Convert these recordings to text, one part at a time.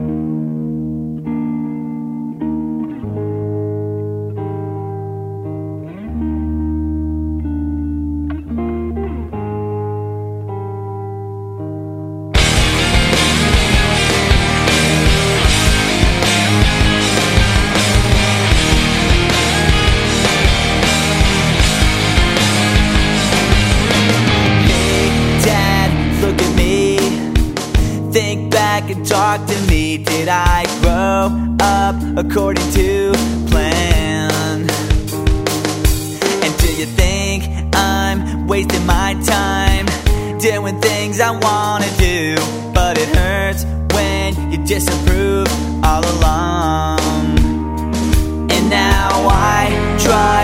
Hey, back and talk to me. Did I grow up according to plan? And do you think I'm wasting my time doing things I wanna do? But it hurts when you disapprove all along. And now I try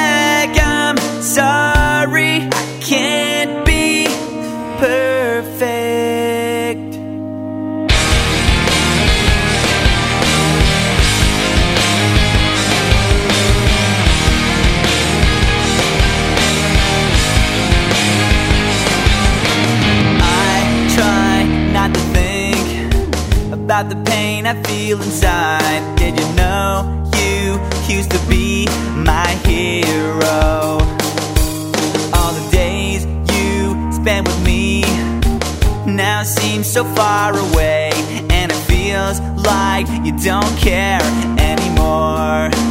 About the pain I feel inside. Did you know you used to be my hero? All the days you spent with me now seem so far away, and it feels like you don't care anymore.